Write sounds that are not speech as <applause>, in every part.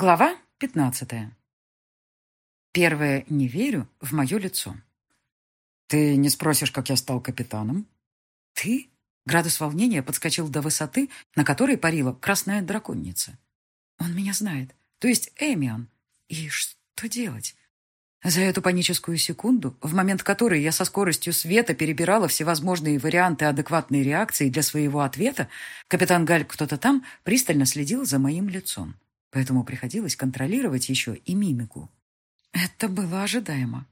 Глава 15. Первое «не верю» в мое лицо. «Ты не спросишь, как я стал капитаном?» «Ты?» Градус волнения подскочил до высоты, на которой парила красная драконница. «Он меня знает, то есть Эмиан. И что делать?» За эту паническую секунду, в момент которой я со скоростью света перебирала всевозможные варианты адекватной реакции для своего ответа, капитан Галь кто-то там пристально следил за моим лицом поэтому приходилось контролировать еще и мимику. Это было ожидаемо.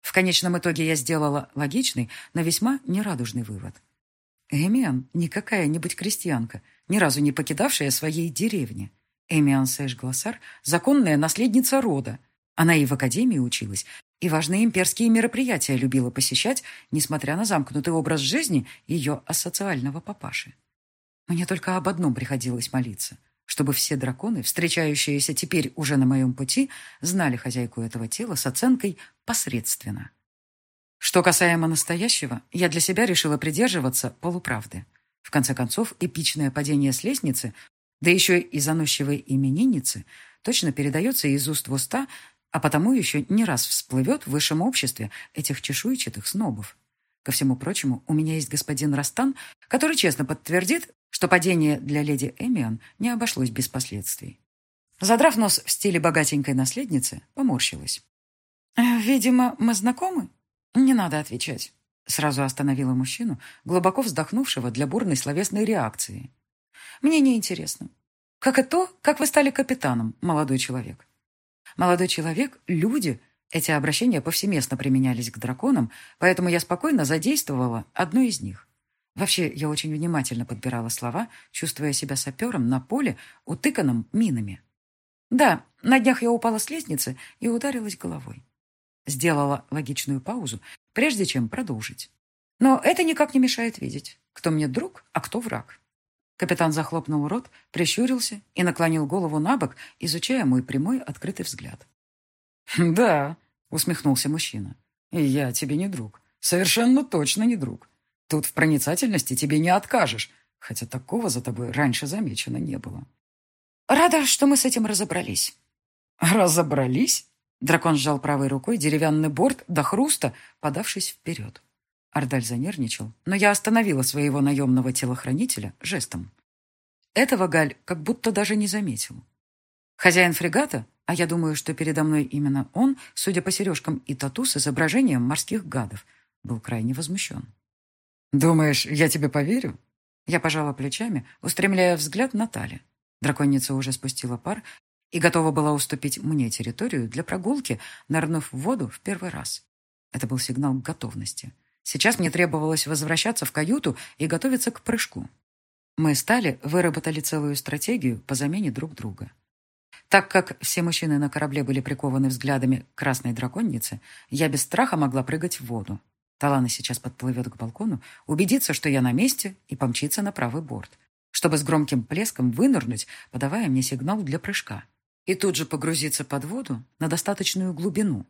В конечном итоге я сделала логичный, но весьма нерадужный вывод. Эмиан не какая-нибудь крестьянка, ни разу не покидавшая своей деревни. Эмиан Сэш Глоссар – законная наследница рода. Она и в академии училась, и важные имперские мероприятия любила посещать, несмотря на замкнутый образ жизни ее асоциального папаши. Мне только об одном приходилось молиться – чтобы все драконы, встречающиеся теперь уже на моем пути, знали хозяйку этого тела с оценкой «посредственно». Что касаемо настоящего, я для себя решила придерживаться полуправды. В конце концов, эпичное падение с лестницы, да еще и заносчивой именинницы, точно передается из уст в уста, а потому еще не раз всплывет в высшем обществе этих чешуйчатых снобов. Ко всему прочему, у меня есть господин Растан, который честно подтвердит, что падение для леди Эмион не обошлось без последствий. Задрав нос в стиле богатенькой наследницы, поморщилась. «Э, «Видимо, мы знакомы?» «Не надо отвечать», — сразу остановила мужчину, глубоко вздохнувшего для бурной словесной реакции. «Мне не интересно. Как и то, как вы стали капитаном, молодой человек». «Молодой человек, люди», эти обращения повсеместно применялись к драконам, поэтому я спокойно задействовала одно из них. Вообще, я очень внимательно подбирала слова, чувствуя себя сапером на поле, утыканном минами. Да, на днях я упала с лестницы и ударилась головой. Сделала логичную паузу, прежде чем продолжить. Но это никак не мешает видеть, кто мне друг, а кто враг. Капитан захлопнул рот, прищурился и наклонил голову на бок, изучая мой прямой открытый взгляд. <laughs> «Да», — усмехнулся мужчина, — «я тебе не друг. Совершенно точно не друг. Тут в проницательности тебе не откажешь, хотя такого за тобой раньше замечено не было. Рада, что мы с этим разобрались. Разобрались? Дракон сжал правой рукой деревянный борт до хруста, подавшись вперед. Ардаль занервничал, но я остановила своего наемного телохранителя жестом. Этого Галь как будто даже не заметил. Хозяин фрегата, а я думаю, что передо мной именно он, судя по сережкам и тату с изображением морских гадов, был крайне возмущен. «Думаешь, я тебе поверю?» Я пожала плечами, устремляя взгляд на Тали. Драконица уже спустила пар и готова была уступить мне территорию для прогулки, нырнув в воду в первый раз. Это был сигнал к готовности. Сейчас мне требовалось возвращаться в каюту и готовиться к прыжку. Мы стали выработали целую стратегию по замене друг друга. Так как все мужчины на корабле были прикованы взглядами красной драконицы, я без страха могла прыгать в воду. Талана сейчас подплывет к балкону, убедиться, что я на месте, и помчиться на правый борт, чтобы с громким плеском вынырнуть, подавая мне сигнал для прыжка. И тут же погрузиться под воду на достаточную глубину.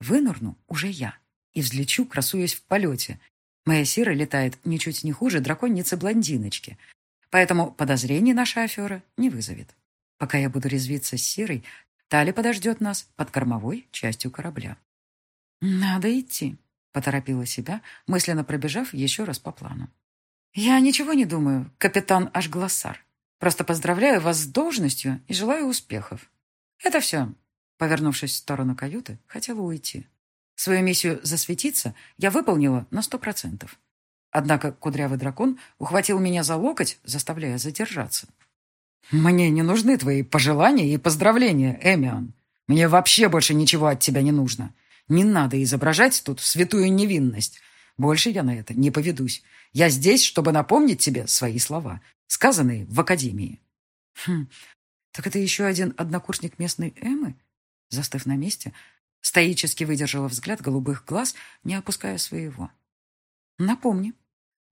Вынырну уже я и взлечу, красуясь в полете. Моя сира летает ничуть не хуже драконицы-блондиночки, поэтому подозрений наша афера не вызовет. Пока я буду резвиться с сирой, Тали подождет нас под кормовой частью корабля. «Надо идти», Поторопила себя, мысленно пробежав еще раз по плану. «Я ничего не думаю, капитан Ашглассар. Просто поздравляю вас с должностью и желаю успехов. Это все». Повернувшись в сторону каюты, хотела уйти. Свою миссию засветиться я выполнила на сто процентов. Однако кудрявый дракон ухватил меня за локоть, заставляя задержаться. «Мне не нужны твои пожелания и поздравления, Эмиан. Мне вообще больше ничего от тебя не нужно. Не надо изображать тут святую невинность. Больше я на это не поведусь. Я здесь, чтобы напомнить тебе свои слова, сказанные в академии. Хм, так это еще один однокурсник местной Эммы? Застыв на месте, стоически выдержала взгляд голубых глаз, не опуская своего. Напомни.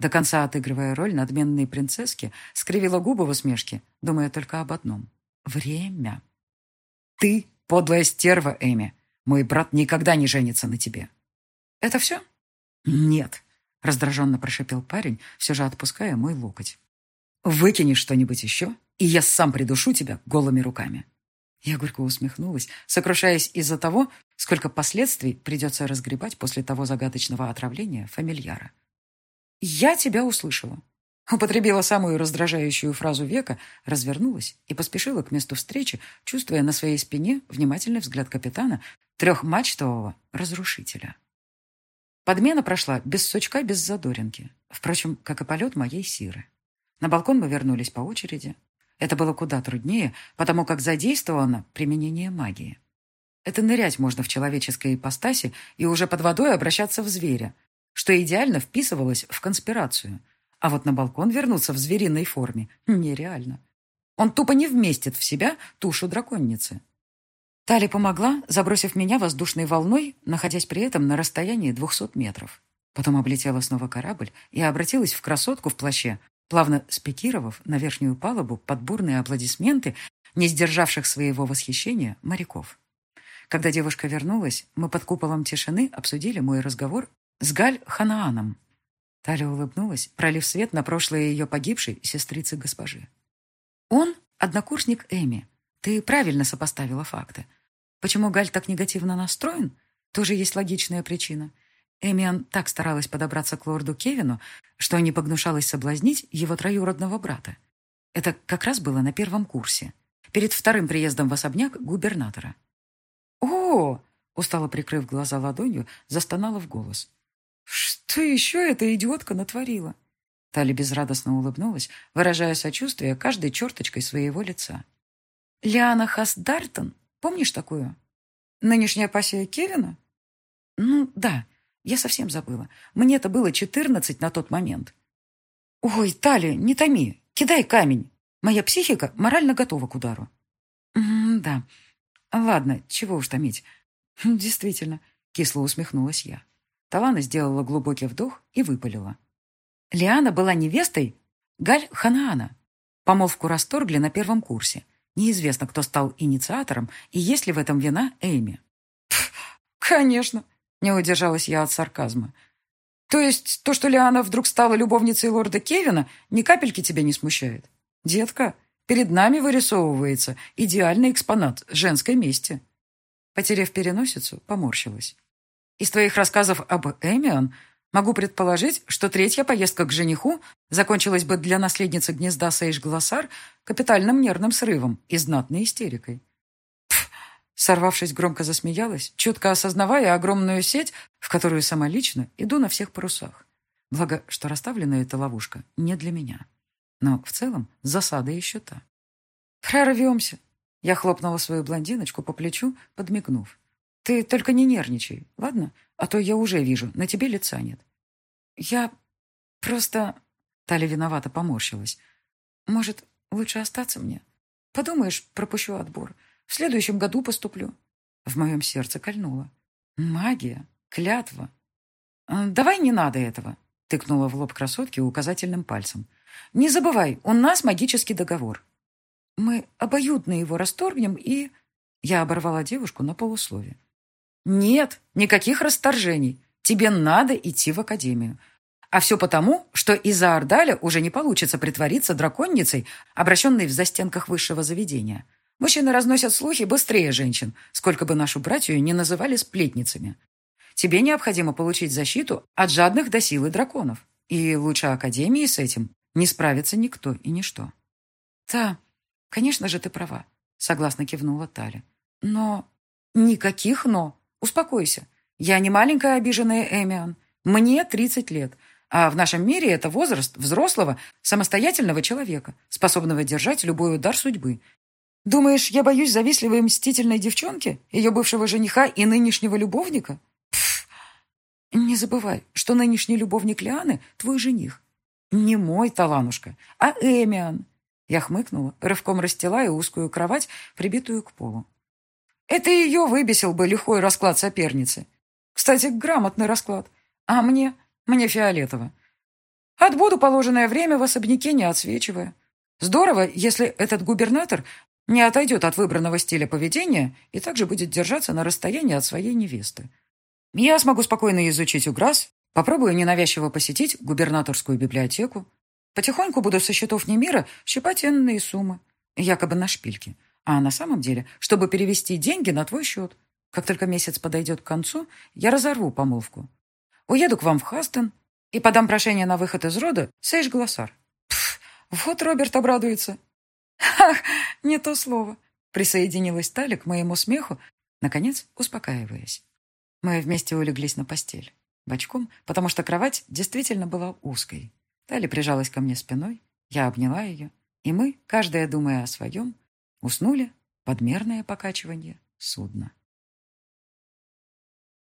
До конца отыгрывая роль надменной принцесски, скривила губы в усмешке, думая только об одном. Время. Ты подлая стерва, Эми. Мой брат никогда не женится на тебе». «Это все?» «Нет», — раздраженно прошипел парень, все же отпуская мой локоть. «Выкини что-нибудь еще, и я сам придушу тебя голыми руками». Я горько усмехнулась, сокрушаясь из-за того, сколько последствий придется разгребать после того загадочного отравления фамильяра. «Я тебя услышала», Употребила самую раздражающую фразу века, развернулась и поспешила к месту встречи, чувствуя на своей спине внимательный взгляд капитана, трехмачтового разрушителя. Подмена прошла без сучка, без задоринки. Впрочем, как и полет моей сиры. На балкон мы вернулись по очереди. Это было куда труднее, потому как задействовано применение магии. Это нырять можно в человеческой ипостаси и уже под водой обращаться в зверя, что идеально вписывалось в конспирацию – а вот на балкон вернуться в звериной форме нереально. Он тупо не вместит в себя тушу драконницы. Тали помогла, забросив меня воздушной волной, находясь при этом на расстоянии двухсот метров. Потом облетела снова корабль и обратилась в красотку в плаще, плавно спикировав на верхнюю палубу под бурные аплодисменты, не сдержавших своего восхищения моряков. Когда девушка вернулась, мы под куполом тишины обсудили мой разговор с Галь Ханааном, Таля улыбнулась, пролив свет на прошлое ее погибшей сестрицы госпожи. «Он — однокурсник Эми. Ты правильно сопоставила факты. Почему Галь так негативно настроен? Тоже есть логичная причина. Эмиан так старалась подобраться к лорду Кевину, что не погнушалась соблазнить его троюродного брата. Это как раз было на первом курсе, перед вторым приездом в особняк губернатора. «О!» — устало прикрыв глаза ладонью, застонала в голос. Что еще эта идиотка натворила? Тали безрадостно улыбнулась, выражая сочувствие каждой черточкой своего лица. Лиана Хасдартон, помнишь такую? Нынешняя пассия Кевина? Ну, да, я совсем забыла. Мне-то было четырнадцать на тот момент. Ой, Тали, не томи, кидай камень. Моя психика морально готова к удару. Да. Ладно, чего уж томить. Действительно, кисло усмехнулась я. Талана сделала глубокий вдох и выпалила. Лиана была невестой Галь Ханаана. Помолвку расторгли на первом курсе. Неизвестно, кто стал инициатором и есть ли в этом вина Эйми. «Конечно!» — не удержалась я от сарказма. «То есть то, что Лиана вдруг стала любовницей лорда Кевина, ни капельки тебя не смущает? Детка, перед нами вырисовывается идеальный экспонат женской мести». Потеряв переносицу, поморщилась. Из твоих рассказов об Эмион могу предположить, что третья поездка к жениху закончилась бы для наследницы гнезда Сейш-Глоссар капитальным нервным срывом и знатной истерикой. Пф, сорвавшись, громко засмеялась, чутко осознавая огромную сеть, в которую сама лично иду на всех парусах. Благо, что расставлена эта ловушка не для меня. Но в целом засада еще та. «Прорвемся!» Я хлопнула свою блондиночку по плечу, подмигнув. Ты только не нервничай, ладно? А то я уже вижу, на тебе лица нет. Я просто... Таля виновато поморщилась. Может, лучше остаться мне? Подумаешь, пропущу отбор. В следующем году поступлю. В моем сердце кольнуло. Магия, клятва. «А, давай не надо этого, тыкнула в лоб красотки указательным пальцем. Не забывай, у нас магический договор. Мы обоюдно его расторгнем и... Я оборвала девушку на полусловие. Нет, никаких расторжений. Тебе надо идти в академию. А все потому, что из-за Ордаля уже не получится притвориться драконницей, обращенной в застенках высшего заведения. Мужчины разносят слухи быстрее женщин, сколько бы нашу братью не называли сплетницами. Тебе необходимо получить защиту от жадных до силы драконов. И лучше Академии с этим не справится никто и ничто. Да, конечно же, ты права, согласно кивнула Таля. Но... Никаких «но». Успокойся. Я не маленькая обиженная Эмиан. Мне 30 лет. А в нашем мире это возраст взрослого, самостоятельного человека, способного держать любой удар судьбы. Думаешь, я боюсь завистливой мстительной девчонки, ее бывшего жениха и нынешнего любовника? Пф. Не забывай, что нынешний любовник Лианы – твой жених. Не мой, Таланушка, а Эмиан. Я хмыкнула, рывком расстилая узкую кровать, прибитую к полу. Это ее выбесил бы лихой расклад соперницы. Кстати, грамотный расклад. А мне? Мне фиолетово. Отбуду положенное время в особняке, не отсвечивая. Здорово, если этот губернатор не отойдет от выбранного стиля поведения и также будет держаться на расстоянии от своей невесты. Я смогу спокойно изучить Уграс, попробую ненавязчиво посетить губернаторскую библиотеку. Потихоньку буду со счетов Немира щипать энные суммы, якобы на шпильки. А на самом деле, чтобы перевести деньги на твой счет. Как только месяц подойдет к концу, я разорву помолвку. Уеду к вам в Хастон и подам прошение на выход из рода Сейш Глоссар. Пф, вот Роберт обрадуется. Ах, не то слово. Присоединилась Таля к моему смеху, наконец успокаиваясь. Мы вместе улеглись на постель. Бочком, потому что кровать действительно была узкой. Таля прижалась ко мне спиной, я обняла ее, и мы, каждая думая о своем, уснули под мерное покачивание судна.